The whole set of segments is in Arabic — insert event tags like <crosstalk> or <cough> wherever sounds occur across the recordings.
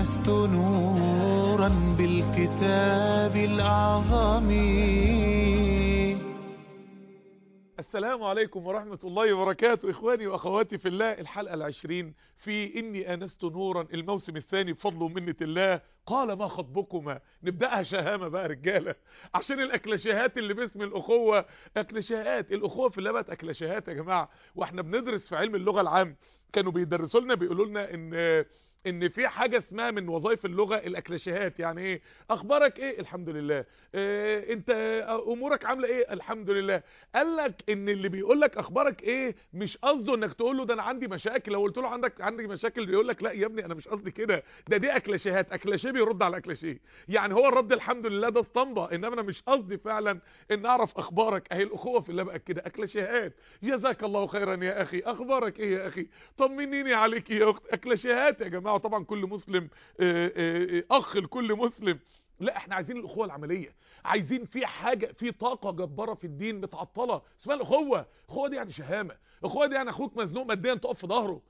آنست نورا بالكتاب الأعظم. السلام عليكم ورحمة الله وبركاته. إخواني وأخواتي في الله الحلقة العشرين في إني آنست نورا الموسم الثاني بفضل ومنة الله. قال ما خطبكما؟ نبدأها شهامة بقى رجالة. عشان الأكلاشيهات اللي باسم الأخوة. أكلاشيهات الأخوة في الله بقت أكلاشيهات يا جماعة. وإحنا بندرس في علم اللغة العام. كانوا بيدرسوا لنا بيقولوا لنا إن إن في حاجة اسمها من وظائف اللغة الاكلاشيهات يعني إيه؟ أخبارك إيه؟ الحمد لله. إيه أنت أمورك عاملة إيه؟ الحمد لله. قال لك إن اللي بيقول لك أخبارك إيه؟ مش قصده إنك تقول له ده أنا عندي مشاكل. لو قلت له عندك عندي مشاكل يقول لك لا يا ابني أنا مش قصدي كده. ده دي اكلاشيهات اكلاشيه بيرد على اكلاشيه يعني هو الرد الحمد لله ده اسطمبة. إنما أنا مش قصدي فعلا إن أعرف أخبارك. أهي الأخوة في الله بقى كده. اكلاشيهات جزاك الله خيرا يا أخي. أخبارك إيه يا أخي؟ طمنيني عليك يا أخت. اكلاشيهات يا جماعة طبعا كل مسلم آآ آآ أخ لكل مسلم. لا إحنا عايزين الأخوة العملية. عايزين في حاجة في طاقة جبارة في الدين متعطلة. اسمها الأخوة. الأخوة دي يعني شهامة. الأخوة دي يعني أخوك مزنوق ماديا تقف في ظهره.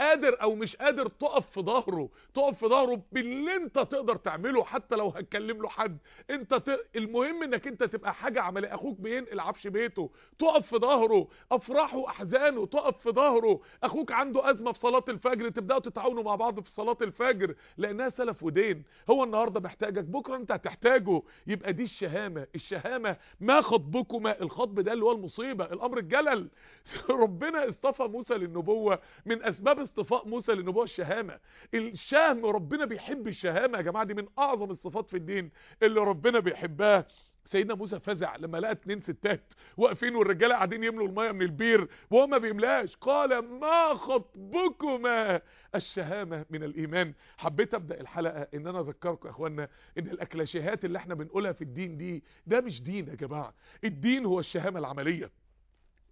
قادر أو مش قادر تقف في ظهره تقف في ظهره باللي أنت تقدر تعمله حتى لو هتكلم له حد. أنت ت... المهم إنك أنت تبقى حاجة عملية. أخوك بينقل عفش بيته. تقف في ظهره أفراحه واحزانه تقف في ظهره. أخوك عنده أزمة في صلاة الفجر تبدأوا تتعاونوا مع بعض في صلاة الفجر. لأنها سلف ودين. هو النهاردة محتاجك بكرة أنت هتحتاجه. يبقى دي الشهامة. الشهامة ما خطبكما. الخطب ده اللي هو المصيبة. الأمر الجلل. <laughs> ربنا اصطفى موسى للنبوة من أسباب اصطفاء موسى للنبوة الشهامة. الشهم ربنا بيحب الشهامة يا جماعة دي من أعظم الصفات في الدين اللي ربنا بيحبها. سيدنا موسى فزع لما لقى اتنين ستات واقفين والرجالة قاعدين يملوا المية من البير وهو ما بيملاش. قال ما خطبكما؟ الشهامة من الإيمان. حبيت أبدأ الحلقة إن أنا أذكركم يا اخوانا إن الأكلاشيهات اللي إحنا بنقولها في الدين دي ده مش دين يا جماعة. الدين هو الشهامة العملية.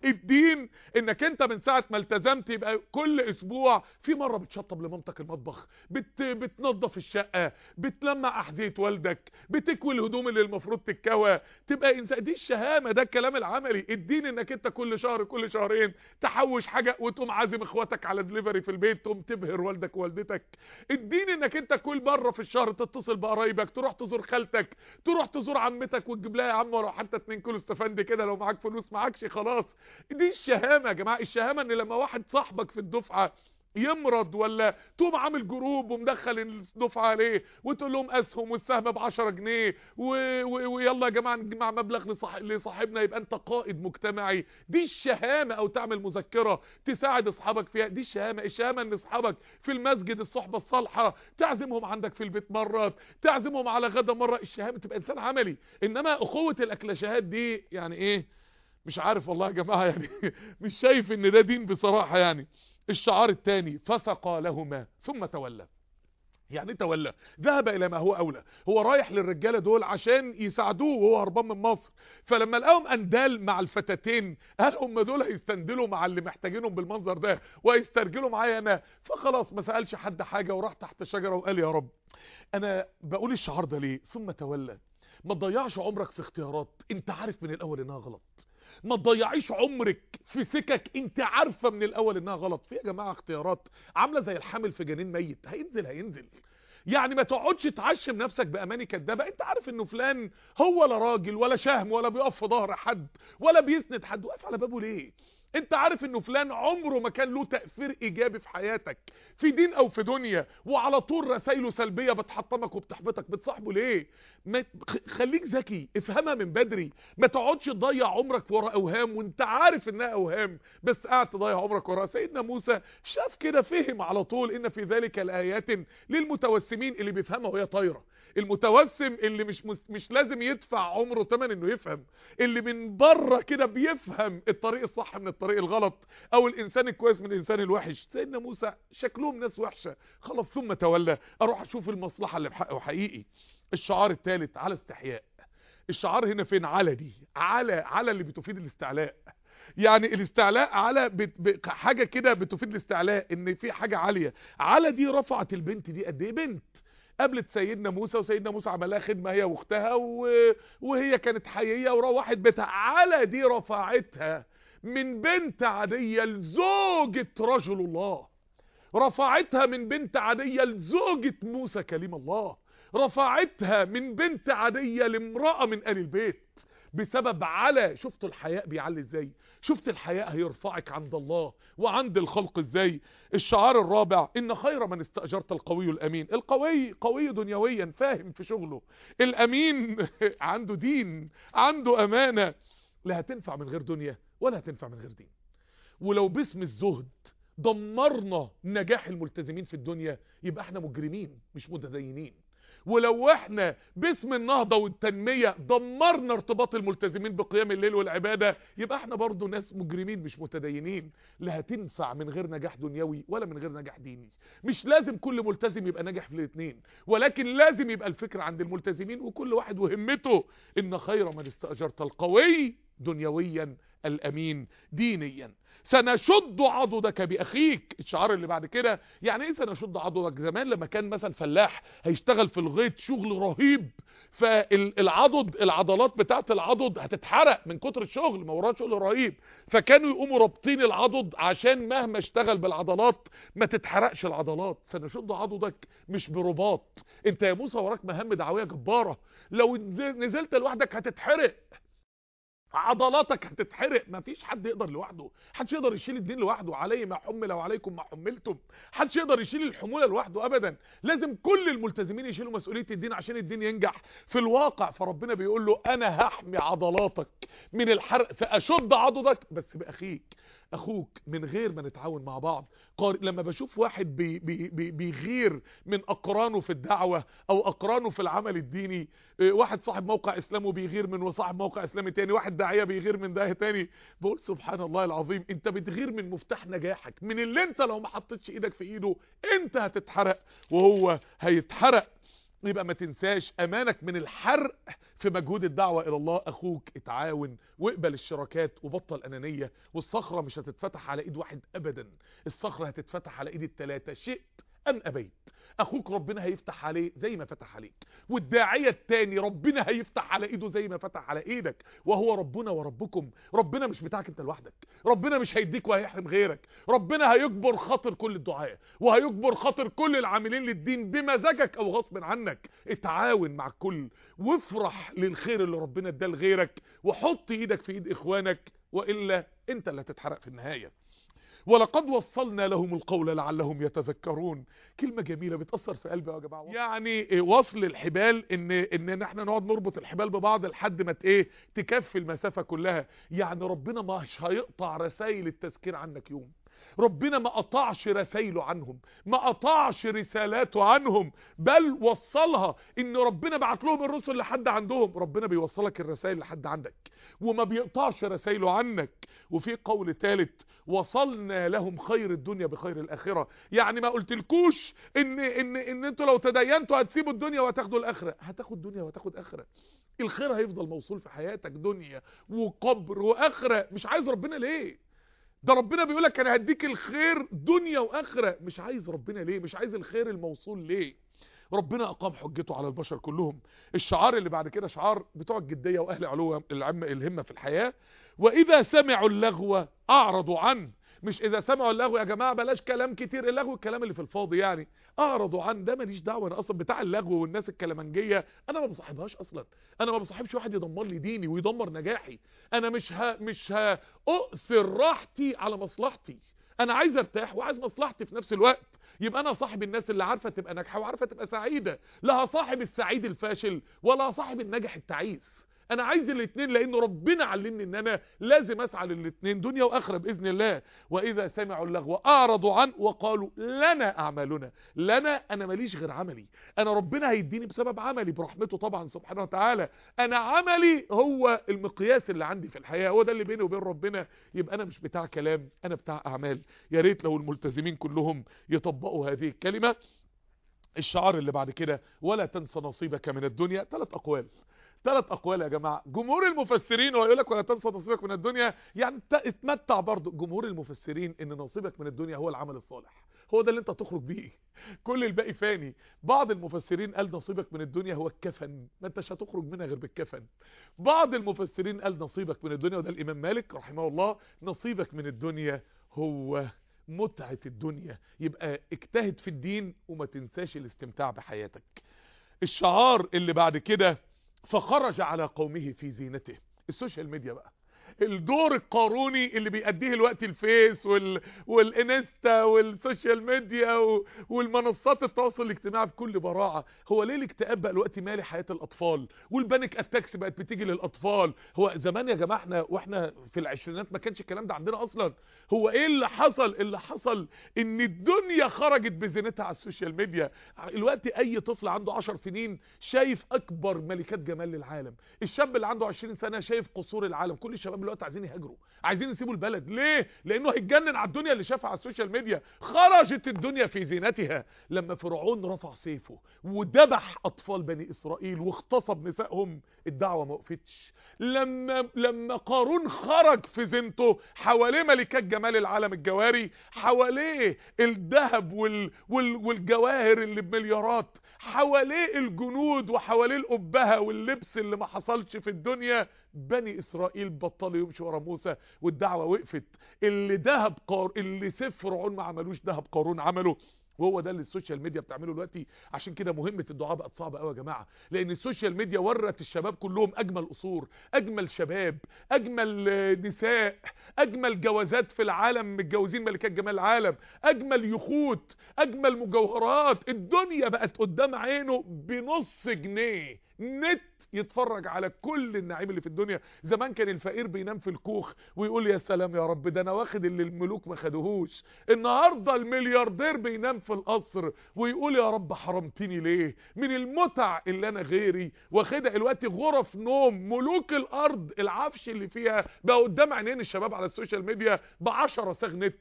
الدين انك انت من ساعة ما التزمت يبقى كل أسبوع في مرة بتشطب لمامتك المطبخ بت بتنظف الشقة بتلمع أحذية والدك بتكوي الهدوم اللي المفروض تتكوى تبقى انسان دي الشهامة ده الكلام العملي. الدين إنك أنت كل شهر كل شهرين تحوش حاجة وتقوم عازم إخواتك على دليفري في البيت تقوم تبهر والدك ووالدتك. الدين إنك أنت كل مرة في الشهر تتصل بقرايبك تروح تزور خالتك تروح تزور عمتك وتجيب لها يا عم ولو حتى 2 كيلو استفندي كده لو معاك فلوس معاكش خلاص. دي الشهامة يا جماعة الشهامة إن لما واحد صاحبك في الدفعة يمرض ولا تقوم عامل جروب ومدخل الدفعة عليه وتقول لهم أسهم والسهم ب 10 جنيه ويلا يا جماعة نجمع مبلغ لصاح... لصاحبنا يبقى أنت قائد مجتمعي. دي الشهامة أو تعمل مذكرة تساعد أصحابك فيها. دي الشهامة الشهامة إن أصحابك في المسجد الصحبة الصالحة تعزمهم عندك في البيت مرة تعزمهم على غدا مرة. الشهامة تبقى إنسان عملي. إنما اخوه الأكلاشيهات دي يعني إيه؟ مش عارف والله يا جماعة يعني <laughs> مش شايف إن ده دين بصراحة يعني. الشعار الثاني فسقى لهما ثم تولى. يعني تولى ذهب إلى ما هو أولى. هو رايح للرجالة دول عشان يساعدوه وهو هربان من مصر. فلما لقاهم أندال مع الفتاتين هل هم دول هيستندلوا مع اللي محتاجينهم بالمنظر ده وهيسترجلوا معايا أنا؟ فخلاص ما سألش حد حاجة وراح تحت شجرة وقال يا رب. أنا بقول الشعار ده ليه؟ ثم تولى. ما تضيعش عمرك في اختيارات. أنت عارف من الأول إنها غلط. ما تضيعيش عمرك في سكك. انت عارفة من الأول إنها غلط. في يا جماعة اختيارات. عاملة زي الحامل في جنين ميت. هينزل هينزل. يعني ما تقعدش تعشم نفسك بأماني كدابة. انت عارف إنه فلان هو لا راجل ولا شهم ولا بيقف في ظهر حد ولا بيسند حد. واقف على بابه ليه؟ انت عارف انه فلان عمره ما كان له تأثير إيجابي في حياتك في دين أو في دنيا وعلى طول رسايله سلبية بتحطمك وبتحبطك بتصاحبه ليه؟ ما خليك ذكي افهمها من بدري ما تقعدش تضيع عمرك ورا أوهام وانت عارف إنها أوهام بس قاعد تضيع عمرك ورا. سيدنا موسى شاف كده فهم على طول إن في ذلك الايات للمتوسمين اللي بيفهمها وهي طايرة. المتوسم اللي مش مش لازم يدفع عمره ثمن إنه يفهم. اللي من بره كده بيفهم الطريق الصح من الطريق الغلط أو الإنسان الكويس من الإنسان الوحش. سيدنا موسى شكلهم ناس وحشة. خلاص ثم تولى. أروح أشوف المصلحة اللي بحقه حقيقي. الشعار الثالث على استحياء. الشعار هنا فين؟ على دي. على على اللي بتفيد الاستعلاء. يعني الاستعلاء على. حاجة كده بتفيد الاستعلاء إن في حاجة عالية. على دي رفعت البنت دي قد إيه؟ بنت. قابلت سيدنا موسى وسيدنا موسى عمل لها خدمة هي واختها. وهي كانت حيية وروحت بيتها على دي رفعتها من بنت عادية لزوجة رجل الله رفعتها من بنت عادية لزوجة موسى كليم الله رفعتها من بنت عادية لامرأة من آل البيت بسبب على شفت الحياء بيعلي إزاي؟ شفت الحياء هيرفعك عند الله وعند الخلق إزاي؟ الشعار الرابع إن خير من استأجرت القوي الأمين. القوي قوي دنيويا فاهم في شغله. الأمين <laughs> عنده دين عنده أمانة. لا هتنفع من غير دنيا ولا هتنفع من غير دين. ولو باسم الزهد دمرنا نجاح الملتزمين في الدنيا يبقى إحنا مجرمين مش متدينين. ولو إحنا باسم النهضة والتنمية دمرنا ارتباط الملتزمين بقيام الليل والعبادة يبقى إحنا برضو ناس مجرمين مش متدينين. لا هتنفع من غير نجاح دنيوي ولا من غير نجاح ديني. مش لازم كل ملتزم يبقى ناجح في الاثنين ولكن لازم يبقى الفكر عند الملتزمين وكل واحد وهمته إن خير من استأجرت القوي دنيويا الأمين دينيا. سنشد عضدك بأخيك. الشعار اللي بعد كده يعني إيه سنشد عضدك؟ زمان لما كان مثلا فلاح هيشتغل في الغيط شغل رهيب فالعضد العضلات بتاعت العضد هتتحرق من كتر الشغل ما وراه شغل رهيب. فكانوا يقوموا رابطين العضد عشان مهما اشتغل بالعضلات ما تتحرقش العضلات. سنشد عضدك مش برباط. أنت يا موسى وراك مهام دعوية جبارة. لو نزلت لوحدك هتتحرق. عضلاتك هتتحرق. مفيش حد يقدر لوحده. محدش يقدر يشيل الدين لوحده. علي ما حمل وعليكم ما حملتم. محدش يقدر يشيل الحمولة لوحده ابدا. لازم كل الملتزمين يشيلوا مسؤولية الدين عشان الدين ينجح. في الواقع فربنا بيقول له أنا هحمي عضلاتك من الحرق فأشد عضدك. بس بأخيك أخوك من غير ما نتعاون مع بعض. لما بشوف واحد بي... بي... بي... بيغير من أقرانه في الدعوة أو أقرانه في العمل الديني إيه، واحد صاحب موقع اسلامي بيغير من وصاحب موقع إسلامي تاني واحد داعية بيغير من ده تاني بقول سبحان الله العظيم أنت بتغير من مفتاح نجاحك من اللي أنت لو ما حطيتش إيدك في إيده أنت هتتحرق وهو هيتحرق يبقى ما تنساش أمانك من الحرق في مجهود الدعوة إلى الله. أخوك اتعاون واقبل الشراكات وبطل أنانية. والصخرة مش هتتفتح على إيد واحد ابدا. الصخرة هتتفتح على إيد التلاتة. شئت أم أبيت؟ أخوك ربنا هيفتح عليه زي ما فتح عليك. والداعية التاني ربنا هيفتح على إيده زي ما فتح على إيدك. وهو ربنا وربكم. ربنا مش بتاعك أنت لوحدك. ربنا مش هيديك وهيحرم غيرك. ربنا هيجبر خاطر كل الدعاء وهيجبر خاطر كل العاملين للدين بمزاجك أو غصب عنك. اتعاون مع الكل وافرح للخير اللي ربنا اداه لغيرك. وحط إيدك في إيد إخوانك. وإلا أنت اللي هتتحرق في النهاية. ولقد وصلنا لهم القول لعلهم يتذكرون. كلمة جميلة بتأثر في قلبي يا جماعة. يعني وصل الحبال إن إن إحنا نقعد نربط الحبال ببعض لحد ما إيه تكفي المسافة كلها. يعني ربنا مش هيقطع رسائل التذكير عنك يوم. ربنا ما قطعش رسائله عنهم ما قطعش رسالاته عنهم بل وصلها. إن ربنا بعت لهم الرسل لحد عندهم ربنا بيوصلك الرسائل لحد عندك وما بيقطعش رسائله عنك. وفي قول ثالث وصلنا لهم خير الدنيا بخير الآخرة. يعني ما قلتلكوش إن إن إن أنتوا لو تدينتوا هتسيبوا الدنيا وهتاخدوا الآخرة. هتاخد دنيا وهتاخد آخرة. الخير هيفضل موصول في حياتك دنيا وقبر وآخرة. مش عايز ربنا ليه؟ ده ربنا بيقولك أنا هديك الخير دنيا وآخرة. مش عايز ربنا ليه؟ مش عايز الخير الموصول ليه؟ ربنا أقام حجته على البشر كلهم. الشعار اللي بعد كده شعار بتوع الجدية وأهل علو العم الهمة في الحياة. وإذا سمعوا اللغو أعرضوا عنه. مش إذا سمعوا اللغو يا جماعة بلاش كلام كتير. اللغو الكلام اللي في الفاضي يعني. أعرضوا عن ده ماليش دعوة. أنا أصلا بتاع اللغو والناس الكلامنجيه أنا ما بصاحبهاش أصلا. أنا ما بصاحبش واحد يدمر لي ديني ويدمر نجاحي. أنا مش ها مش هاؤثر راحتي على مصلحتي. أنا عايز أرتاح وعايز مصلحتي في نفس الوقت. يبقى أنا صاحب الناس اللي عارفة تبقى ناجحة وعارفة تبقى سعيدة. لا صاحب السعيد الفاشل ولا صاحب الناجح التعيس. أنا عايز الاثنين لأن ربنا علمني إن أنا لازم أسعى للاثنين دنيا وآخرة بإذن الله. وإذا سمعوا اللغو أعرضوا عنه وقالوا لنا أعمالنا. لنا أنا ماليش غير عملي. أنا ربنا هيديني بسبب عملي برحمته طبعا سبحانه وتعالى. أنا عملي هو المقياس اللي عندي في الحياة. هو ده اللي بيني وبين ربنا. يبقى أنا مش بتاع كلام أنا بتاع أعمال. يا ريت لو الملتزمين كلهم يطبقوا هذه الكلمة. الشعار اللي بعد كده ولا تنسى نصيبك من الدنيا. ثلاث أقوال. ثلاث أقوال يا جماعة. جمهور المفسرين هو يقول لك ولا تنسى نصيبك من الدنيا. يعني اتمتع برضه. جمهور المفسرين إن نصيبك من الدنيا هو العمل الصالح. هو ده اللي انت تخرج بيه. <laughs> كل الباقي فاني. بعض المفسرين قال نصيبك من الدنيا هو الكفن. ما انتش هتخرج منها غير بالكفن. بعض المفسرين قال نصيبك من الدنيا وده الإمام مالك رحمه الله. نصيبك من الدنيا هو متعة الدنيا. يبقى اجتهد في الدين وما تنساش الاستمتاع بحياتك. الشعار اللي بعد كده فخرج على قومه في زينته. ال social media بقى. الدور القاروني اللي بيأديه دلوقتي الفيس وال... والانستا وال social media و... والمنصات التواصل الاجتماعي بكل براعة. هو ليه الاكتئاب بقى الوقت مالي حياة الأطفال؟ وال panic attacks بقت بتيجي للأطفال. هو زمان يا جماعة إحنا وإحنا في العشرينات ما كانش الكلام ده عندنا أصلا. هو إيه اللي حصل؟ اللي حصل إن الدنيا خرجت بزينتها على ال social media. الوقت أي طفل عنده 10 سنين شايف أكبر ملكات جمال للعالم. الشاب اللي عنده 20 سنة شايف قصور العالم. كل الشباب دلوقتي عايزين يهاجروا عايزين يسيبوا البلد. ليه؟ لأنه هيتجنن على الدنيا اللي شافها على ال social media. خرجت الدنيا في زينتها لما فرعون رفع سيفه وذبح أطفال بني إسرائيل واغتصب نسائهم. الدعوة ما وقفتش. لما لما قارون خرج في زينته حواليه ملكات جمال العالم الجواري حواليه الذهب وال وال والجواهر اللي بمليارات حواليه الجنود وحواليه الأبهة واللبس اللي ما حصلش في الدنيا. بني إسرائيل بطلوا يمشوا ورا موسى والدعوة وقفت. اللي دهب قار اللي سيف فرعون ما عملوش دهب قارون عمله. وهو ده اللي ال social media بتعمله دلوقتي. عشان كده مهمة الدعاة بقت صعبة قوي يا جماعة لأن ال social media ورت الشباب كلهم أجمل قصور أجمل شباب أجمل نساء أجمل جوازات في العالم متجوزين ملكات جمال العالم أجمل يخوت أجمل مجوهرات. الدنيا بقت قدام عينه بنص جنيه نت يتفرج على كل النعيم اللي في الدنيا. زمان كان الفقير بينام في الكوخ ويقول يا سلام يا رب ده أنا واخد اللي الملوك ما خدوهوش. النهارده الملياردير بينام في القصر ويقول يا رب حرمتني ليه؟ من المتع اللي أنا غيري. واخدها دلوقتي غرف نوم ملوك الأرض العفش اللي فيها بقى قدام عينين الشباب على ال social media ب 10 صاغ نت.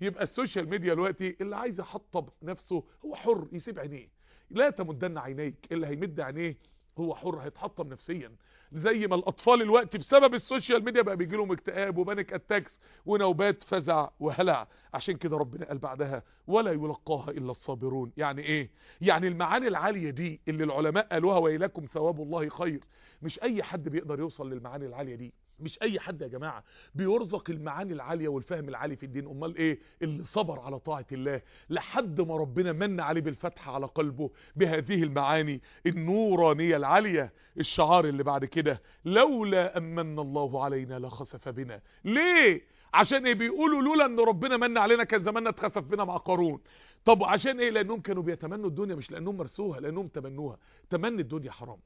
يبقى ال social media دلوقتي اللي عايز يحطم نفسه هو حر يسيب عينيه. لا تمدن عينيك اللي هيمد عينيه هو حر هيتحطم نفسيا. زي ما الأطفال الوقت بسبب ال social media بقى بيجي لهم اكتئاب و panic attacks ونوبات فزع وهلع. عشان كده ربنا قال بعدها ولا يلقاها إلا الصابرون. يعني إيه؟ يعني المعاني العالية دي اللي العلماء قالوها ويلكم ثواب الله خير. مش أي حد بيقدر يوصل للمعاني العالية دي. مش أي حد يا جماعة. بيرزق المعاني العالية والفهم العالي في الدين. أمال إيه؟ اللي صبر على طاعة الله. لحد ما ربنا من عليه بالفتح على قلبه بهذه المعاني. النورانية العالية. الشعار اللي بعد كده. لولا أمن الله علينا لخسف بنا. ليه؟ عشان إيه؟ بيقولوا لولا أن ربنا من علينا كان زماننا اتخسف بنا مع قارون. طب عشان إيه؟ لأنهم كانوا بيتمنوا الدنيا مش لأنهم مرسوها لأنهم تمنوها. تمني الدنيا حرام.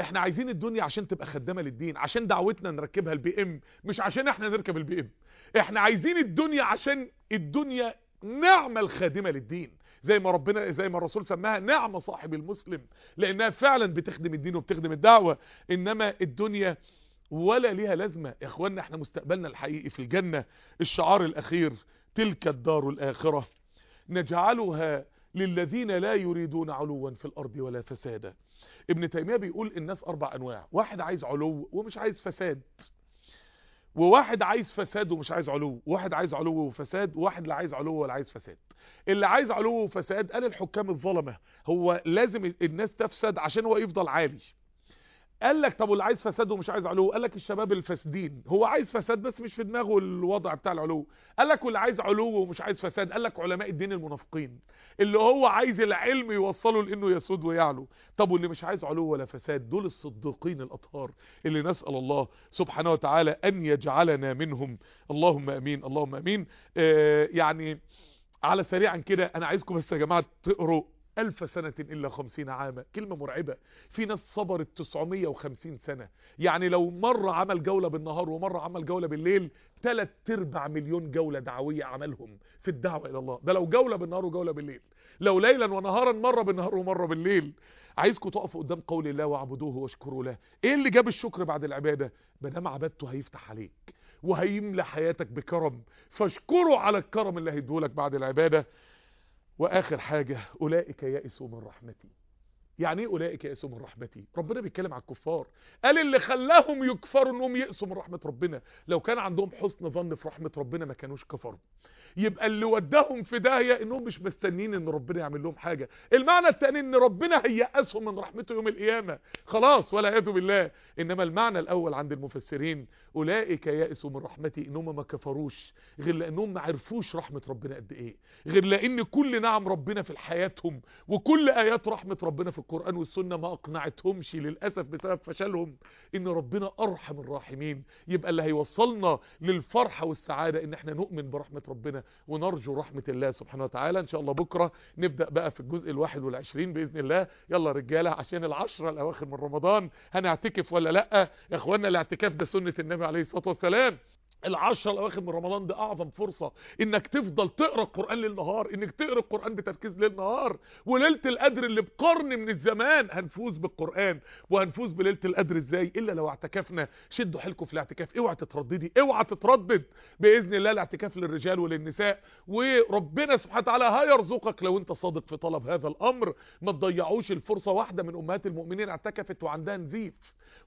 إحنا عايزين الدنيا عشان تبقى خدامة للدين عشان دعوتنا نركبها ال BM مش عشان إحنا نركب ال BM. إحنا عايزين الدنيا عشان الدنيا نعمة الخادمة للدين. زي ما ربنا زي ما الرسول سماها نعمة صاحب المسلم لأنها فعلا بتخدم الدين وبتخدم الدعوة. إنما الدنيا ولا ليها لازمة. يا اخوانا إحنا مستقبلنا الحقيقي في الجنة. الشعار الأخير تلك الدار الآخرة. نجعلها للذين لا يريدون علوا في الأرض ولا فسادا. ابن تيمية بيقول الناس أربع أنواع واحد عايز علو ومش عايز فساد وواحد عايز فساد ومش عايز علو واحد عايز علو وفساد وواحد لا عايز علو ولا عايز فساد. اللي عايز علو وفساد قال الحكام الظلمة هو لازم الناس تفسد عشان هو يفضل عالي. قال لك طب واللي عايز فساد ومش عايز علو؟ قال لك الشباب الفاسدين. هو عايز فساد بس مش في دماغه الوضع بتاع العلو. قال لك واللي عايز علو ومش عايز فساد. قال لك علماء الدين المنافقين. اللي هو عايز العلم يوصله لإنه يسود ويعلو. طب واللي مش عايز علو ولا فساد دول الصديقين الأطهار اللي نسأل الله سبحانه وتعالى أن يجعلنا منهم. اللهم آمين اللهم آمين. آه يعني على سريعا كده أنا عايزكم بس يا جماعة تقروا. ألف سنة إلا خمسين عاما. كلمة مرعبة. في ناس صبرت 950 سنة. يعني لو مرة عمل جولة بالنهار ومرة عمل جولة بالليل تلات ارباع مليون جولة دعوية عملهم في الدعوة إلى الله. ده لو جولة بالنهار وجولة بالليل. لو ليلا ونهارا مرة بالنهار ومرة بالليل. عايزكم تقفوا قدام قول الله واعبدوه واشكروا له. إيه اللي جاب الشكر بعد العبادة؟ ما دام عبادته هيفتح عليك وهيملى حياتك بكرم. فاشكروا على الكرم اللي هيديهولك بعد العبادة. وآخر حاجة أولئك يئسوا من رحمتي. يعني إيه أولئك يئسوا من رحمتي؟ ربنا بيتكلم على الكفار. قال اللي خلاهم يكفروا إنهم يئسوا من رحمة ربنا. لو كان عندهم حسن ظن في رحمة ربنا ما كانوش كفروا. يبقى اللي وداهم في داهية إنهم مش مستنيين إن ربنا يعمل لهم حاجة. المعنى الثاني إن ربنا هيأسهم من رحمته يوم القيامة. خلاص ولا يعوذ بالله. إنما المعنى الأول عند المفسرين أولئك يأسوا من رحمتي إنهم ما كفروش غير لأنهم ما عرفوش رحمة ربنا قد إيه. غير لأن كل نعم ربنا في حياتهم وكل آيات رحمة ربنا في القرآن والسنة ما أقنعتهمش للأسف بسبب فشلهم. إن ربنا أرحم الراحمين. يبقى اللي هيوصلنا للفرحة والسعادة إن إحنا نؤمن برحمة ربنا. ونرجو رحمة الله سبحانه وتعالى. إن شاء الله بكرة نبدأ بقى في الجزء الواحد والعشرين بإذن الله. يلا رجالة عشان العشرة الأواخر من رمضان هنعتكف ولا لأ؟ يا اخوانا الاعتكاف ده سنة النبي عليه الصلاة والسلام. العشرة الأواخر من رمضان ده أعظم فرصة إنك تفضل تقرأ القرآن ليل نهار إنك تقرأ القرآن بتركيز ليل نهار وليلة القدر اللي بقرن من الزمان هنفوز بالقرآن. وهنفوز بليلة القدر إزاي؟ إلا لو اعتكفنا. شدوا حيلكم في الاعتكاف. اوعى تترددي. اوعى تتردد. بإذن الله الاعتكاف للرجال وللنساء. وربنا سبحانه وتعالى هيرزقك لو أنت صادق في طلب هذا الأمر. ما تضيعوش الفرصة. واحدة من أمهات المؤمنين اعتكفت وعندها نزيف.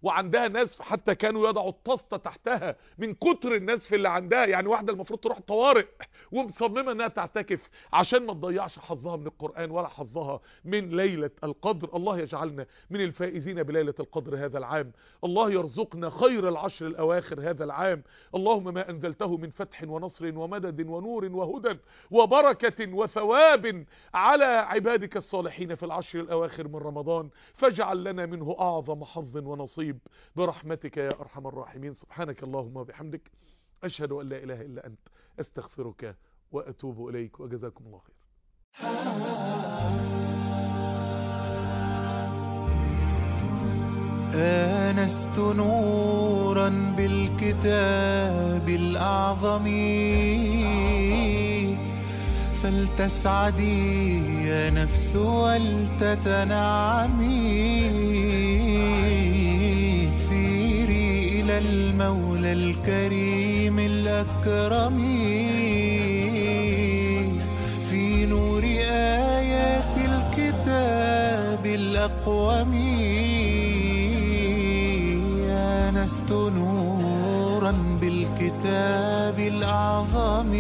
وعندها ناس حتى كانوا يضعوا الطاسة تحتها من كتر النزف اللي عندها يعني واحدة المفروض تروح طوارئ ومصممة إنها تعتكف عشان ما تضيعش حظها من القرآن ولا حظها من ليلة القدر. الله يجعلنا من الفائزين بليلة القدر هذا العام. الله يرزقنا خير العشر الأواخر هذا العام. اللهم ما أنزلته من فتح ونصر ومدد ونور وهدى وبركة وثواب على عبادك الصالحين في العشر الأواخر من رمضان. فاجعل لنا منه أعظم حظ ونصيب. برحمتك يا أرحم الراحمين. سبحانك اللهم وبحمدك. أشهد أن لا إله إلا أنت أستغفرك وأتوب إليك وجزاكم الله خير. آنست نورا بالكتاب الأعظم فلتسعدي يا نفس ولتتنعمي. سيري إلى المولى الكريم. الأكرم في نور آيات الكتاب الأقوم آنست نورا بالكتاب الأعظم